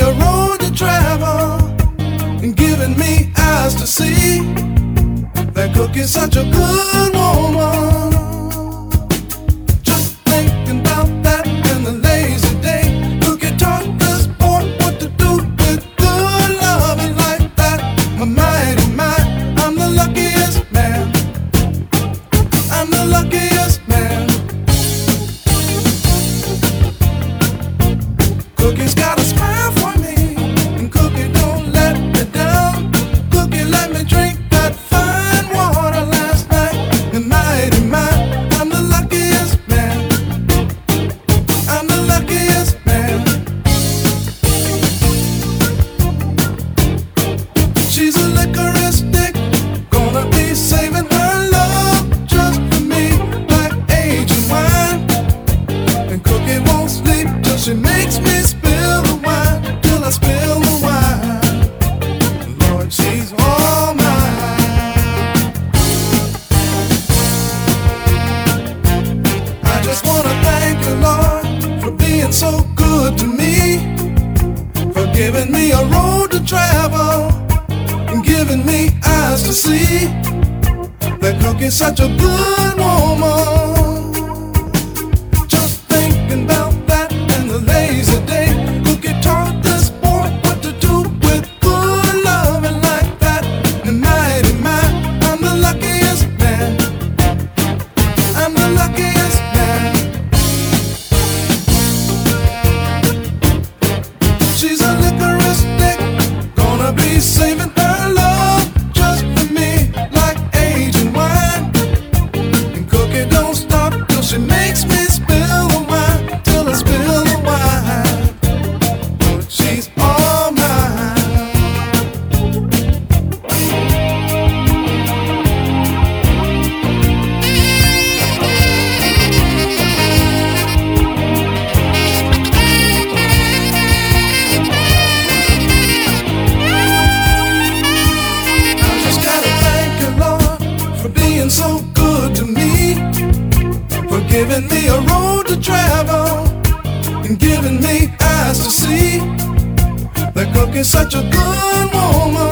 a road to travel and giving me eyes to see. That cook is such a good woman. Just thinking about that in the lazy day. Cookie taught us boys what to do with good loving like that. My mighty man, I'm the luckiest man. I'm the luckiest man. Cookie's got so good to me, for giving me a road to travel, and giving me eyes to see. That Cookie's such a good woman. To travel and giving me eyes to see. That cookie's such a good woman.